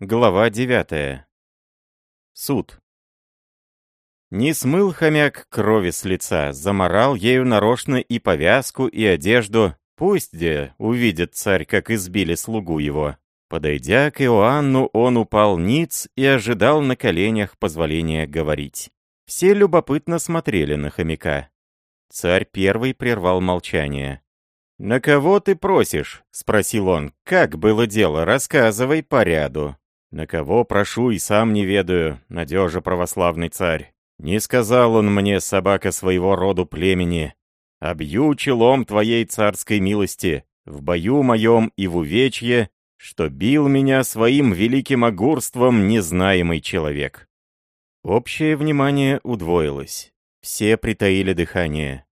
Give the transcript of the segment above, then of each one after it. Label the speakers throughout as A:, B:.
A: Глава 9. Суд. Не смыл хомяк крови с лица, заморал ею нарочно и повязку, и одежду. Пусть где увидит царь, как избили слугу его. Подойдя к Иоанну, он упал ниц и ожидал на коленях позволения говорить. Все любопытно смотрели на хомяка. Царь первый прервал молчание. «На кого ты просишь?» — спросил он. «Как было дело? Рассказывай по ряду». «На кого прошу и сам не ведаю, надежа православный царь. Не сказал он мне, собака своего роду племени. Обью челом твоей царской милости, в бою моем и в увечье, что бил меня своим великим огурством незнаемый человек». Общее внимание удвоилось. Все притаили дыхание.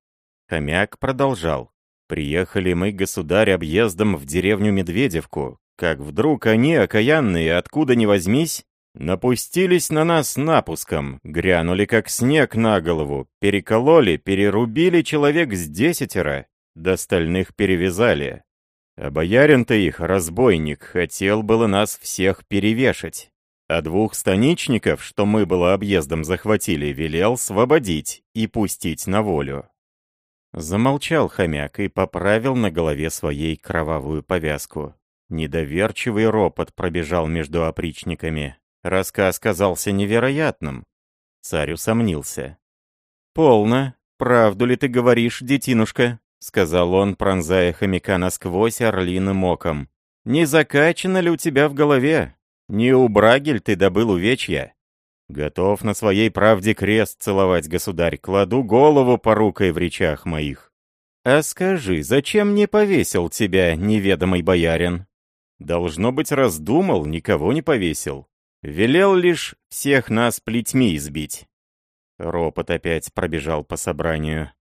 A: Хомяк продолжал. «Приехали мы, государь, объездом в деревню Медведевку, как вдруг они, окаянные, откуда ни возьмись, напустились на нас напуском, грянули как снег на голову, перекололи, перерубили человек с десятеро, до остальных перевязали. А боярин-то их, разбойник, хотел было нас всех перевешать. А двух станичников, что мы было объездом захватили, велел освободить и пустить на волю. Замолчал хомяк и поправил на голове своей кровавую повязку. Недоверчивый ропот пробежал между опричниками. Рассказ казался невероятным. Царь усомнился. «Полно. Правду ли ты говоришь, детинушка?» — сказал он, пронзая хомяка насквозь орлиным оком. «Не закачано ли у тебя в голове? Не у брагель ты добыл увечья?» «Готов на своей правде крест целовать, государь, кладу голову порукой в речах моих». «А скажи, зачем не повесил тебя неведомый боярин?» Должно быть, раздумал, никого не повесил. Велел лишь всех нас плетьми избить. Ропот опять пробежал по собранию.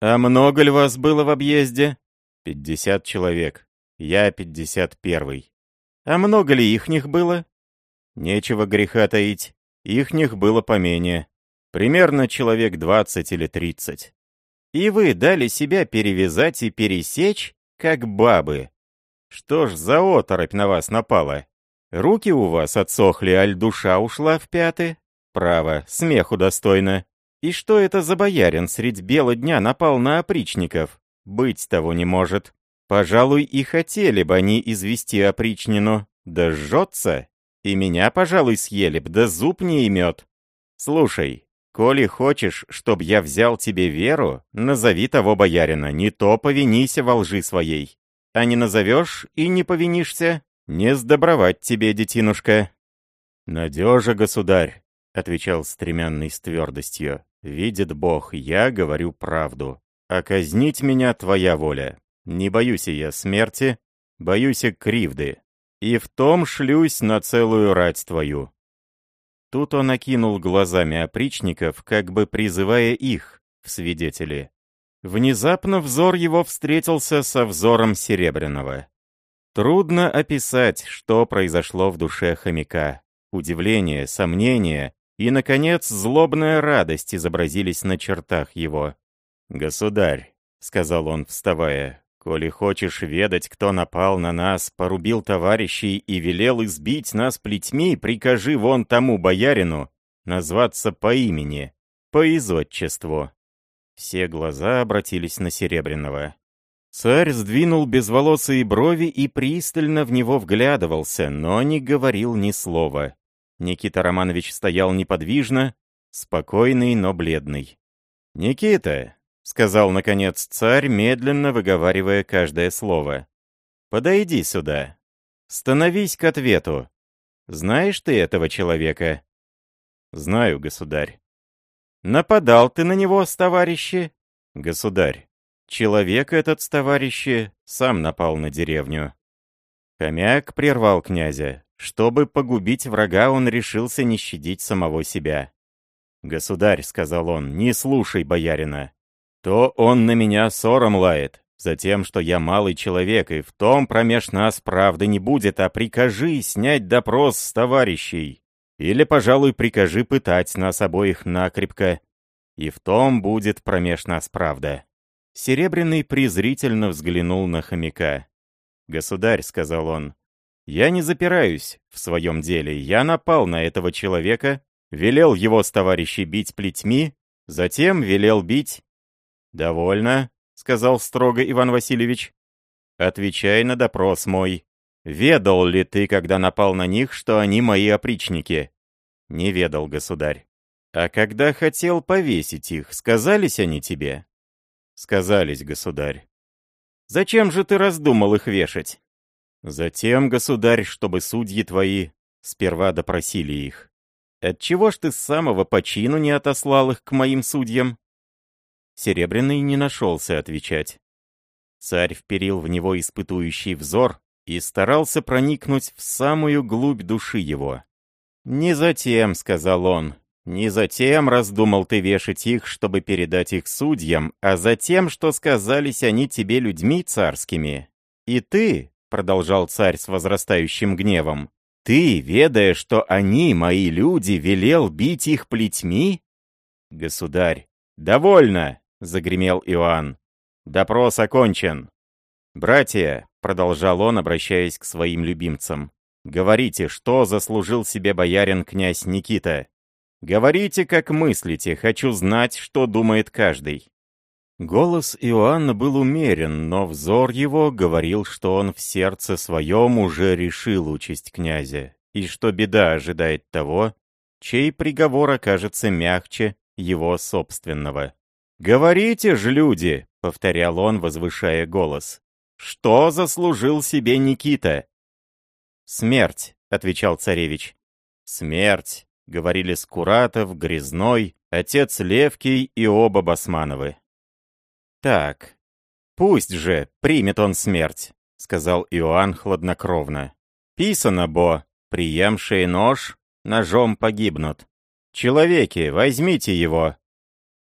A: «А много ли вас было в объезде?» «Пятьдесят человек. Я пятьдесят первый». «А много ли ихних было?» «Нечего греха таить. Ихних было поменее. Примерно человек двадцать или тридцать». «И вы дали себя перевязать и пересечь, как бабы?» Что ж за оторопь на вас напала? Руки у вас отсохли, аль душа ушла в пяты? Право, смеху достойно. И что это за боярин средь бела дня напал на опричников? Быть того не может. Пожалуй, и хотели бы они извести опричнину. Да жжется. И меня, пожалуй, съели б, да зуб не имет. Слушай, коли хочешь, чтоб я взял тебе веру, назови того боярина, не то повинися во лжи своей. А не назовешь и не повинишься, не сдобровать тебе, детинушка». «Надежа, государь», — отвечал стремянный с твердостью. «Видит Бог, я говорю правду. А казнить меня твоя воля. Не боюсь я смерти, боюсь и кривды. И в том шлюсь на целую рать твою». Тут он окинул глазами опричников, как бы призывая их в свидетели. Внезапно взор его встретился со взором Серебряного. Трудно описать, что произошло в душе хомяка. Удивление, сомнение и, наконец, злобная радость изобразились на чертах его. «Государь», — сказал он, вставая, — «коли хочешь ведать, кто напал на нас, порубил товарищей и велел избить нас плетьми, прикажи вон тому боярину назваться по имени, по изотчеству». Все глаза обратились на Серебряного. Царь сдвинул безволосые брови и пристально в него вглядывался, но не говорил ни слова. Никита Романович стоял неподвижно, спокойный, но бледный. «Никита», — сказал, наконец, царь, медленно выговаривая каждое слово, — «подойди сюда. Становись к ответу. Знаешь ты этого человека?» «Знаю, государь». Нападал ты на него с товарищи? Государь, человек этот с товарищи сам напал на деревню. Хомяк прервал князя. Чтобы погубить врага, он решился не щадить самого себя. «Государь», — сказал он, — «не слушай боярина. То он на меня ссором лает, за тем, что я малый человек, и в том промеж нас правды не будет, а прикажи снять допрос с товарищей. Или, пожалуй, прикажи пытать нас обоих накрепко. И в том будет промеж нас правда». Серебряный презрительно взглянул на хомяка. «Государь», — сказал он, Я не запираюсь в своем деле. Я напал на этого человека, велел его с товарищей бить плетьми, затем велел бить... «Довольно», — сказал строго Иван Васильевич. «Отвечай на допрос мой. Ведал ли ты, когда напал на них, что они мои опричники?» «Не ведал, государь». «А когда хотел повесить их, сказались они тебе?» «Сказались, государь». «Зачем же ты раздумал их вешать?» «Затем, государь, чтобы судьи твои сперва допросили их». «Отчего ж ты с самого почину не отослал их к моим судьям?» Серебряный не нашелся отвечать. Царь вперил в него испытующий взор и старался проникнуть в самую глубь души его. «Не затем», — сказал он, — «не затем раздумал ты вешать их, чтобы передать их судьям, а затем, что сказались они тебе людьми царскими. И ты, — продолжал царь с возрастающим гневом, — ты, ведая, что они, мои люди, велел бить их плетьми? Государь, довольно! — загремел Иоанн. «Допрос окончен. Братья», — продолжал он, обращаясь к своим любимцам, «говорите, что заслужил себе боярин князь Никита. Говорите, как мыслите, хочу знать, что думает каждый». Голос Иоанна был умерен, но взор его говорил, что он в сердце своем уже решил участь князя, и что беда ожидает того, чей приговор окажется мягче его собственного. «Говорите же, люди!» — повторял он, возвышая голос. «Что заслужил себе Никита?» «Смерть», — отвечал царевич. «Смерть», — говорили Скуратов, Грязной, отец Левкий и оба Басмановы. «Так, пусть же примет он смерть», — сказал Иоанн хладнокровно. «Писано, бо, приемшие нож, ножом погибнут. Человеки, возьмите его,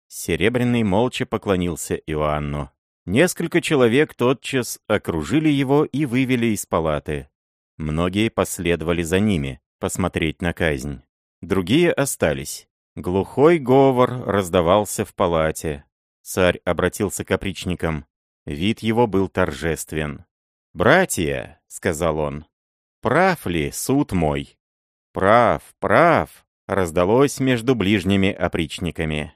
A: Серебряный молча поклонился Иоанну. Несколько человек тотчас окружили его и вывели из палаты. Многие последовали за ними, посмотреть на казнь. Другие остались. Глухой говор раздавался в палате. Царь обратился к опричникам. Вид его был торжествен. «Братья», — сказал он, — «прав ли суд мой?» «Прав, прав», — раздалось между ближними опричниками.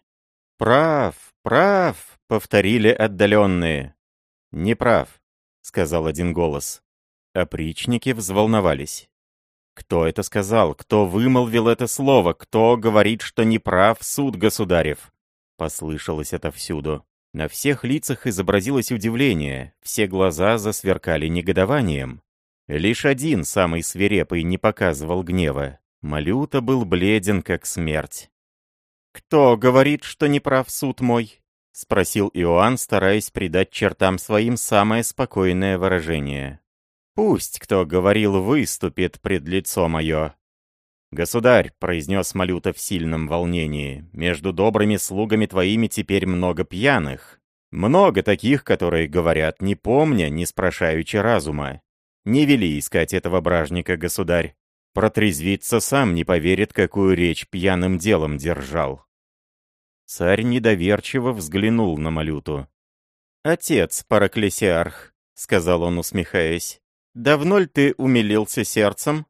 A: «Прав, прав», — повторили отдаленные. «Не прав», — сказал один голос. Опричники взволновались. Кто это сказал? Кто вымолвил это слово? Кто говорит, что не прав суд государев? Послышалось это всюду. На всех лицах изобразилось удивление, все глаза засверкали негодованием. Лишь один, самый свирепый, не показывал гнева. Малюта был бледен, как смерть. «Кто говорит, что не прав суд мой?» — спросил Иоанн, стараясь придать чертам своим самое спокойное выражение. «Пусть, кто говорил, выступит пред лицо мое». «Государь», — произнес Малюта в сильном волнении, — «между добрыми слугами твоими теперь много пьяных. Много таких, которые говорят, не помня, не спрашаючи разума. Не вели искать этого бражника, государь. Протрезвиться сам не поверит, какую речь пьяным делом держал. Царь недоверчиво взглянул на Малюту. «Отец, Параклесиарх», — сказал он, усмехаясь, — «давно ли ты умилился сердцем?»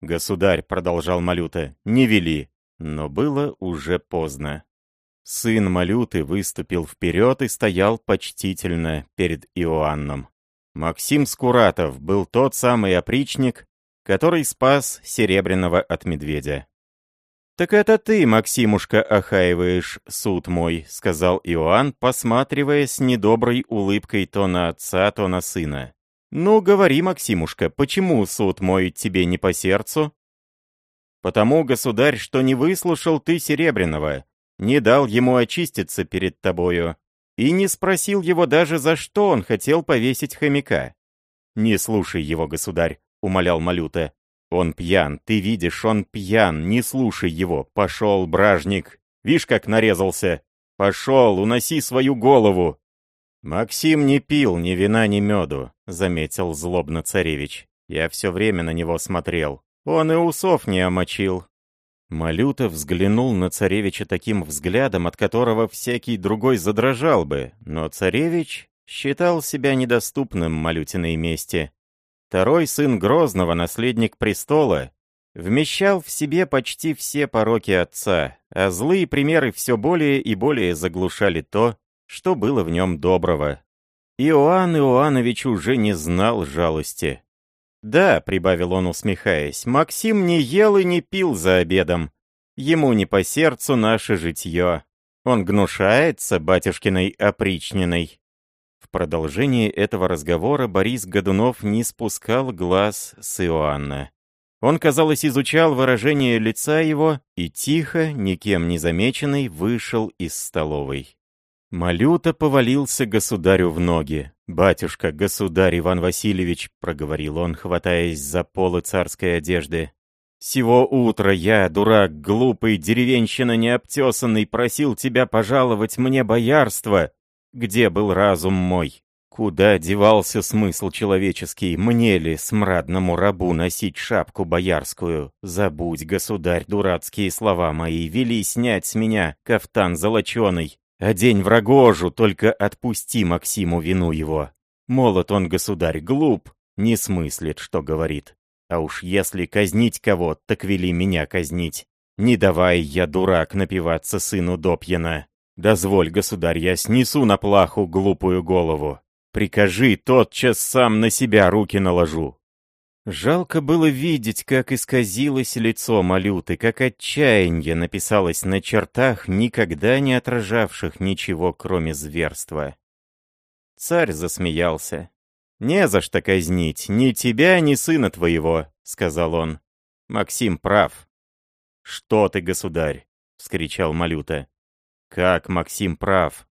A: «Государь», — продолжал Малюта, — «не вели». Но было уже поздно. Сын Малюты выступил вперед и стоял почтительно перед Иоанном. Максим Скуратов был тот самый опричник, который спас Серебряного от медведя. «Так это ты, Максимушка, охаиваешь суд мой», — сказал Иоанн, посматривая с недоброй улыбкой то на отца, то на сына. «Ну, говори, Максимушка, почему суд мой тебе не по сердцу?» «Потому, государь, что не выслушал ты Серебряного, не дал ему очиститься перед тобою, и не спросил его даже, за что он хотел повесить хомяка». «Не слушай его, государь», — умолял Малюта. «Он пьян, ты видишь, он пьян, не слушай его. Пошел, бражник, вишь, как нарезался. Пошел, уноси свою голову». «Максим не пил ни вина, ни меду», — заметил злобно царевич. «Я все время на него смотрел. Он и усов не омочил». Малюта взглянул на царевича таким взглядом, от которого всякий другой задрожал бы, но царевич считал себя недоступным Малютиной мести. Второй сын Грозного, наследник престола, вмещал в себе почти все пороки отца, а злые примеры все более и более заглушали то, что было в нем доброго. Иоанн Иоаннович уже не знал жалости. «Да», — прибавил он, усмехаясь, — «Максим не ел и не пил за обедом. Ему не по сердцу наше житье. Он гнушается батюшкиной опричниной». В продолжении этого разговора Борис Годунов не спускал глаз с Иоанна. Он, казалось, изучал выражение лица его и тихо, никем не замеченный, вышел из столовой. Малюта повалился государю в ноги. «Батюшка, государь Иван Васильевич», — проговорил он, хватаясь за полы царской одежды. «Сего утра я, дурак, глупый, деревенщина необтесанный, просил тебя пожаловать мне боярство. Где был разум мой? Куда девался смысл человеческий? Мне ли, смрадному рабу, носить шапку боярскую? Забудь, государь, дурацкие слова мои, вели снять с меня кафтан золоченый. Одень в рогожу, только отпусти Максиму вину его. Молод он, государь, глуп, не смыслит, что говорит. А уж если казнить кого, так вели меня казнить. Не давай я, дурак, напиваться сыну Допьяна. Дозволь, государь, я снесу на плаху глупую голову. Прикажи, тотчас сам на себя руки наложу. Жалко было видеть, как исказилось лицо Малюты, как отчаяние написалось на чертах, никогда не отражавших ничего, кроме зверства. Царь засмеялся. «Не за что казнить, ни тебя, ни сына твоего», — сказал он. «Максим прав». «Что ты, государь?» — вскричал Малюта. «Как Максим прав?»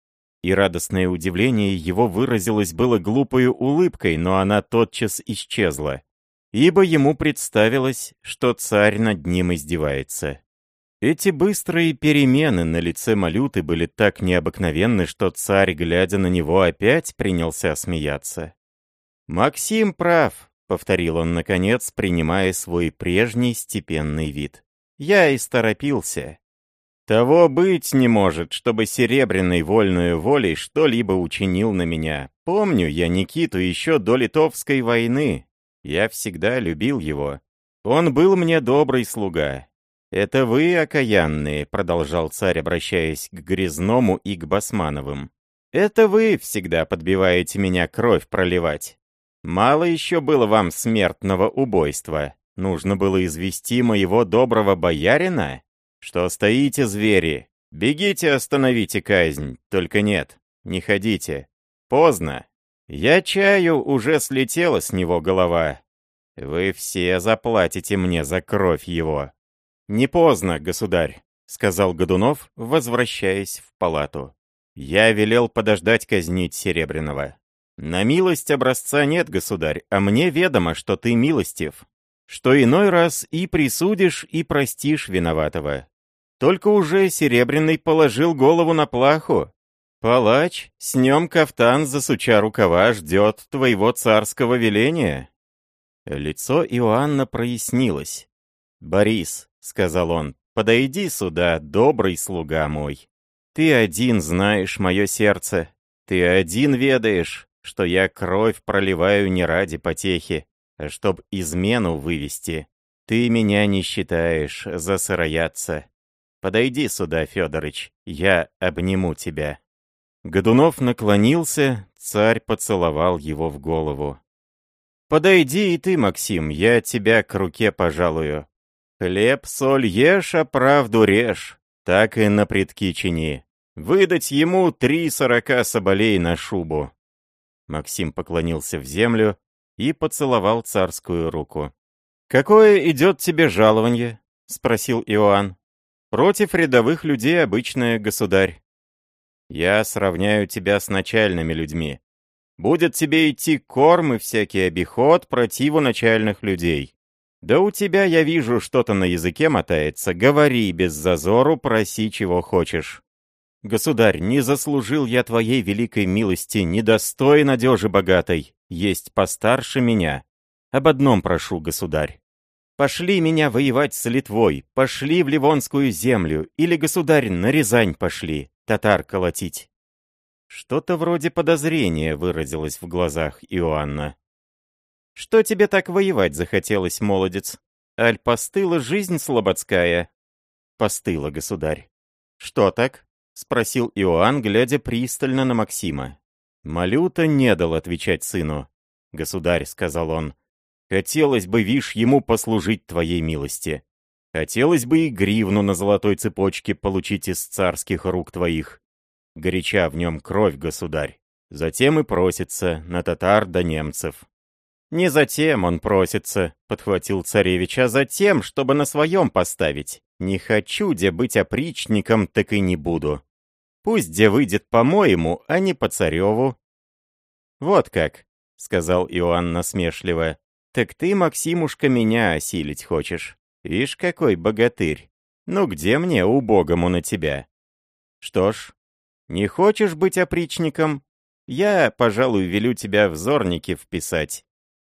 A: И радостное удивление его выразилось было глупой улыбкой, но она тотчас исчезла ибо ему представилось, что царь над ним издевается. Эти быстрые перемены на лице Малюты были так необыкновенны, что царь, глядя на него, опять принялся смеяться. «Максим прав», — повторил он, наконец, принимая свой прежний степенный вид. «Я исторопился. Того быть не может, чтобы Серебряной вольную волей что-либо учинил на меня. Помню я Никиту еще до Литовской войны, я всегда любил его. Он был мне добрый слуга. Это вы, окаянные, продолжал царь, обращаясь к Грязному и к Басмановым. Это вы всегда подбиваете меня кровь проливать. Мало еще было вам смертного убойства. Нужно было извести моего доброго боярина? Что стоите, звери? Бегите, остановите казнь. Только нет, не ходите. Поздно. Я чаю, уже слетела с него голова. Вы все заплатите мне за кровь его. Не поздно, государь, сказал Годунов, возвращаясь в палату. Я велел подождать казнить Серебряного. На милость образца нет, государь, а мне ведомо, что ты милостив, что иной раз и присудишь, и простишь виноватого. Только уже Серебряный положил голову на плаху, «Палач, с нем кафтан, засуча рукава, ждет твоего царского веления». Лицо Иоанна прояснилось. «Борис», — сказал он, — «подойди сюда, добрый слуга мой. Ты один знаешь мое сердце, ты один ведаешь, что я кровь проливаю не ради потехи, а чтоб измену вывести. Ты меня не считаешь за сыроядца. Подойди сюда, Федорыч, я обниму тебя». Годунов наклонился, царь поцеловал его в голову. «Подойди и ты, Максим, я тебя к руке пожалую. Хлеб, соль ешь, а правду режь, так и на предки чини. Выдать ему три сорока соболей на шубу». Максим поклонился в землю и поцеловал царскую руку. «Какое идет тебе жалование?» — спросил Иоанн. «Против рядовых людей обычное, государь. Я сравняю тебя с начальными людьми. Будет тебе идти корм и всякий обиход противу начальных людей. Да у тебя, я вижу, что-то на языке мотается. Говори без зазору, проси, чего хочешь. Государь, не заслужил я твоей великой милости, недостоин одежи богатой. Есть постарше меня. Об одном прошу, государь. Пошли меня воевать с Литвой, пошли в Ливонскую землю, или, государь, на Рязань пошли татар колотить. Что-то вроде подозрения выразилось в глазах Иоанна. Что тебе так воевать захотелось, молодец? Аль постыла жизнь слободская?» «Постыла, государь». «Что так?» — спросил Иоанн, глядя пристально на Максима. Малюта не дал отвечать сыну. «Государь», — сказал он, — «хотелось бы, вишь, ему послужить твоей милости. Хотелось бы и гривну на золотой цепочке получить из царских рук твоих. Горяча в нем кровь, государь. Затем и просится на татар да немцев». «Не затем он просится», — подхватил царевич, «а затем, чтобы на своем поставить. Не хочу, где быть опричником, так и не буду. Пусть где выйдет по-моему, а не по цареву». «Вот как», — сказал Иоанн насмешливо. «Так ты, Максимушка, меня осилить хочешь? Ишь, какой богатырь! Ну где мне, убогому, на тебя?» «Что ж, не хочешь быть опричником? Я, пожалуй, велю тебя в зорники вписать».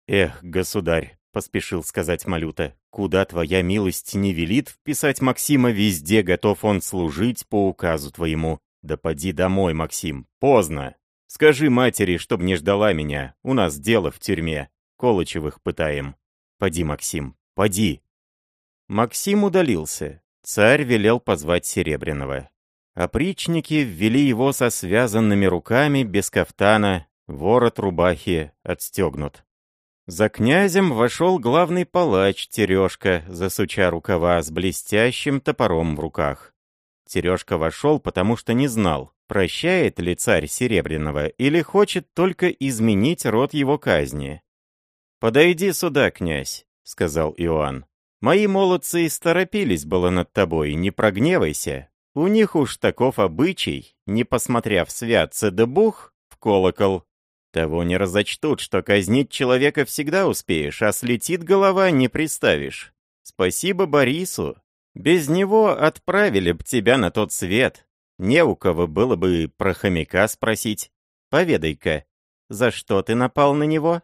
A: «Эх, государь», — поспешил сказать Малюта, «куда твоя милость не велит вписать Максима, везде готов он служить по указу твоему. Да поди домой, Максим, поздно. Скажи матери, чтоб не ждала меня, у нас дело в тюрьме. Колычевых пытаем. Поди, Максим, поди». Максим удалился. Царь велел позвать Серебряного. Опричники ввели его со связанными руками, без кафтана, ворот рубахи отстегнут. За князем вошел главный палач Терешка, засуча рукава с блестящим топором в руках. Терешка вошел, потому что не знал, прощает ли царь Серебряного или хочет только изменить род его казни. «Подойди сюда, князь», — сказал Иоанн. «Мои молодцы и сторопились было над тобой, не прогневайся. У них уж таков обычай, не посмотрев святцы да бух, в колокол, того не разочтут, что казнить человека всегда успеешь, а слетит голова не приставишь. Спасибо Борису. Без него отправили б тебя на тот свет. Не у кого было бы про хомяка спросить. Поведай-ка, за что ты напал на него?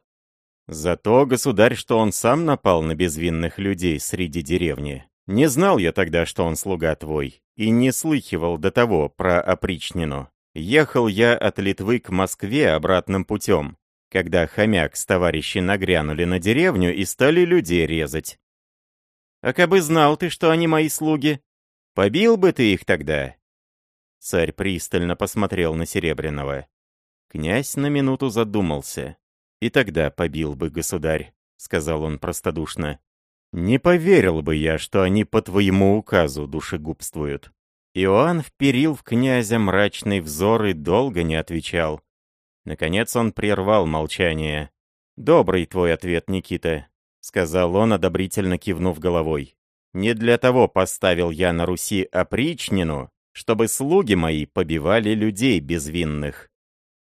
A: За то, государь, что он сам напал на безвинных людей среди деревни. Не знал я тогда, что он слуга твой, и не слыхивал до того про опричнину. Ехал я от Литвы к Москве обратным путем, когда хомяк с товарищи нагрянули на деревню и стали людей резать. А кабы знал ты, что они мои слуги, побил бы ты их тогда?» Царь пристально посмотрел на Серебряного. Князь на минуту задумался. «И тогда побил бы, государь», — сказал он простодушно. «Не поверил бы я, что они по твоему указу душегубствуют». Иоанн вперил в князя мрачный взор и долго не отвечал. Наконец он прервал молчание. «Добрый твой ответ, Никита», — сказал он, одобрительно кивнув головой. «Не для того поставил я на Руси опричнину, чтобы слуги мои побивали людей безвинных.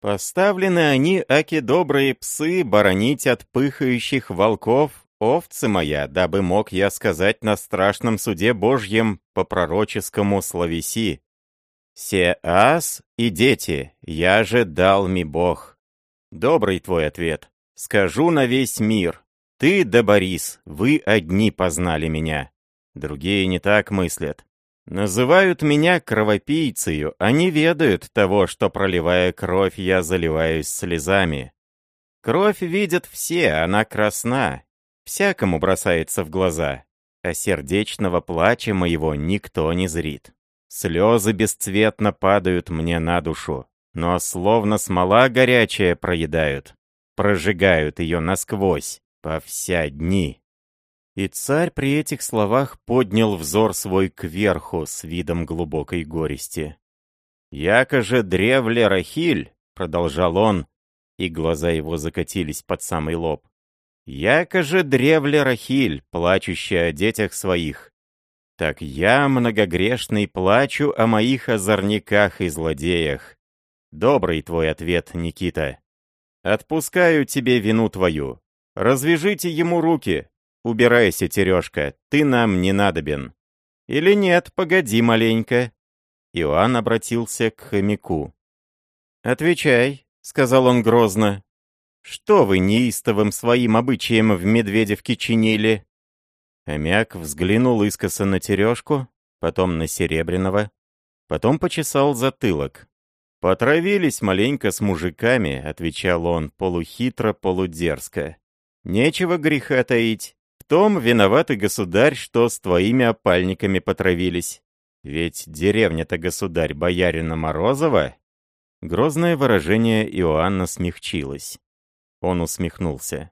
A: Поставлены они, аки добрые псы, боронить от пыхающих волков овцы моя, дабы мог я сказать на страшном суде Божьем по пророческому словеси. «Се ас и дети, я же дал ми Бог». Добрый твой ответ. Скажу на весь мир. Ты да Борис, вы одни познали меня. Другие не так мыслят. Называют меня кровопийцею, не ведают того, что, проливая кровь, я заливаюсь слезами. Кровь видят все, она красна, всякому бросается в глаза, а сердечного плача моего никто не зрит. Слезы бесцветно падают мне на душу, но словно смола горячая проедают, прожигают ее насквозь, по вся дни. И царь при этих словах поднял взор свой кверху с видом глубокой горести. «Яко же древле Рахиль», — продолжал он, и глаза его закатились под самый лоб, Яко же древле Рахиль, плачущая о детях своих. Так я, многогрешный, плачу о моих озорниках и злодеях. Добрый твой ответ, Никита. Отпускаю тебе вину твою. Развяжите ему руки. Убирайся, Терешка, ты нам не надобен. Или нет, погоди маленько. Иоанн обратился к хомяку. «Отвечай», — сказал он грозно, что вы неистовым своим обычаем в Медведевке чинили?» Хомяк взглянул искоса на Терешку, потом на Серебряного, потом почесал затылок. «Потравились маленько с мужиками», — отвечал он, полухитро, полудерзко. Нечего греха таить. Том виноватый государь, что с твоими опальниками потравились. Ведь деревня-то государь боярина Морозова. Грозное выражение Иоанна смягчилось. Он усмехнулся.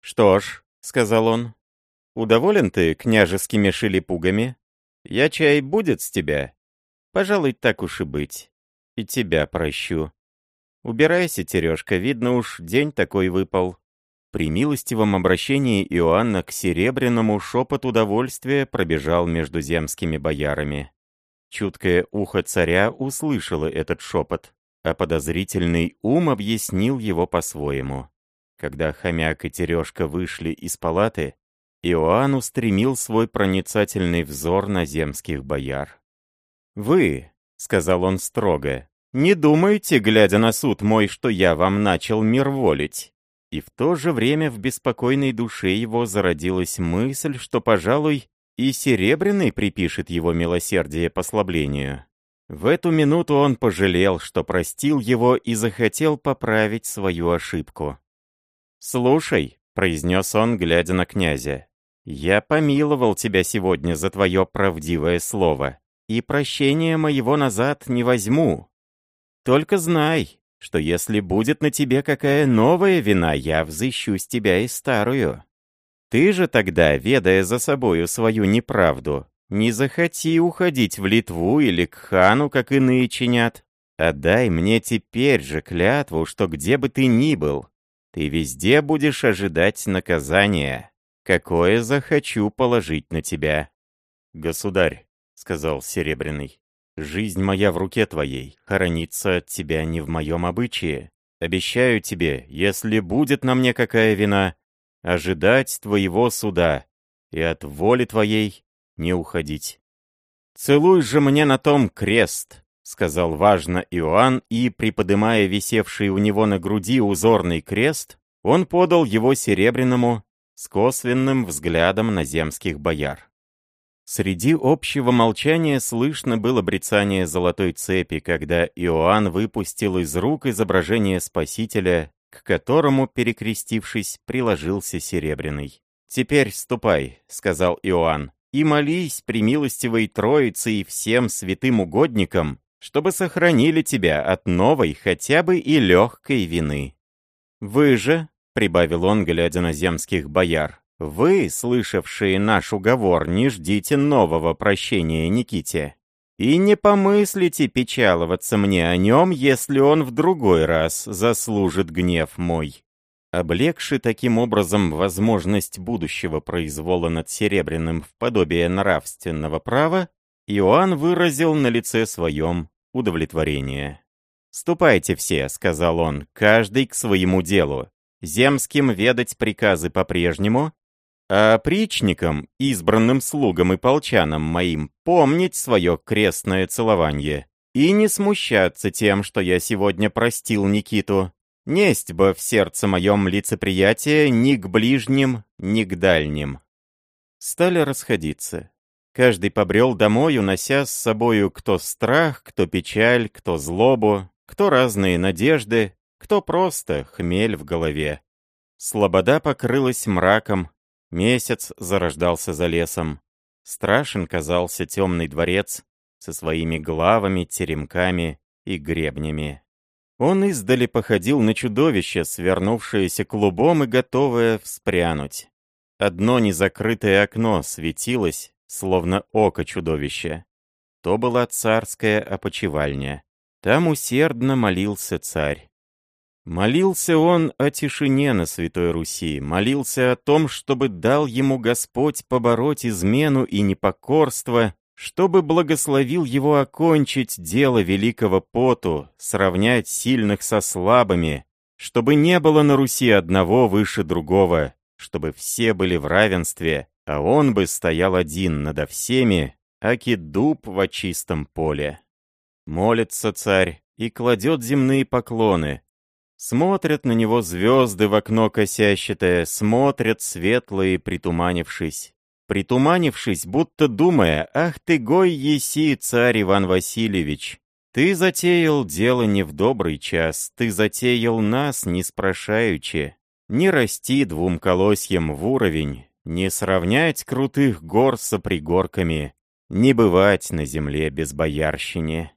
A: «Что ж», — сказал он, — «удоволен ты княжескими шелепугами? Я чай будет с тебя? Пожалуй, так уж и быть. И тебя прощу. Убирайся, Терешка, видно уж, день такой выпал». При милостивом обращении Иоанна к Серебряному шепот удовольствия пробежал между земскими боярами. Чуткое ухо царя услышало этот шепот, а подозрительный ум объяснил его по-своему. Когда хомяк и Терешка вышли из палаты, Иоанн устремил свой проницательный взор на земских бояр. «Вы», — сказал он строго, — «не думайте, глядя на суд мой, что я вам начал мир волить». И в то же время в беспокойной душе его зародилась мысль, что, пожалуй, и Серебряный припишет его милосердие послаблению. В эту минуту он пожалел, что простил его и захотел поправить свою ошибку. «Слушай», — произнес он, глядя на князя, — «я помиловал тебя сегодня за твое правдивое слово, и прощения моего назад не возьму. Только знай, что если будет на тебе какая новая вина, я взыщу с тебя и старую. Ты же тогда, ведая за собою свою неправду, не захоти уходить в Литву или к хану, как иные чинят. Отдай мне теперь же клятву, что где бы ты ни был, ты везде будешь ожидать наказания, какое захочу положить на тебя. «Государь», — сказал Серебряный, — «жизнь моя в руке твоей, хорониться от тебя не в моем обычае. Обещаю тебе, если будет на мне какая вина, ожидать твоего суда и от воли твоей не уходить». «Целуй же мне на том крест», — сказал важно Иоанн, и, приподымая висевший у него на груди узорный крест, он подал его серебряному с косвенным взглядом на земских бояр. Среди общего молчания слышно было брецание золотой цепи, когда Иоанн выпустил из рук изображение Спасителя, к которому, перекрестившись, приложился серебряный. «Теперь ступай», — сказал Иоанн, — «и молись при милостивой Троице и всем святым угодникам, чтобы сохранили тебя от новой, хотя бы и легкой вины. Вы же, — прибавил он, глядя на земских бояр, — вы, слышавшие наш уговор, не ждите нового прощения Никите. И не помыслите печаловаться мне о нем, если он в другой раз заслужит гнев мой. Облегши таким образом возможность будущего произвола над Серебряным в подобие нравственного права, Иоанн выразил на лице своем удовлетворение. «Ступайте все», — сказал он, — «каждый к своему делу. Земским ведать приказы по-прежнему, а причникам, избранным слугам и полчанам моим, помнить свое крестное целование и не смущаться тем, что я сегодня простил Никиту. Несть бы в сердце моем лицеприятие ни к ближним, ни к дальним». Стали расходиться. Каждый побрел домой, унося с собою кто страх, кто печаль, кто злобу, кто разные надежды, кто просто хмель в голове. Слобода покрылась мраком, месяц зарождался за лесом. Страшен казался темный дворец со своими главами, теремками и гребнями. Он издали походил на чудовище, свернувшееся клубом и готовое вспрянуть. Одно незакрытое окно светилось, словно око чудовища. То была царская опочивальня. Там усердно молился царь. Молился он о тишине на Святой Руси, молился о том, чтобы дал ему Господь побороть измену и непокорство, чтобы благословил его окончить дело великого поту, сравнять сильных со слабыми, чтобы не было на Руси одного выше другого, чтобы все были в равенстве, а он бы стоял один надо всеми, аки дуб в чистом поле. Молится царь и кладет земные поклоны. Смотрят на него звезды в окно косящатое, смотрят светлые, притуманившись. Притуманившись, будто думая, «Ах ты, гой еси, царь Иван Васильевич! Ты затеял дело не в добрый час, ты затеял нас, не спрашаючи. Не расти двум колосьям в уровень, не сравнять крутых гор с пригорками, не бывать на земле без боярщине.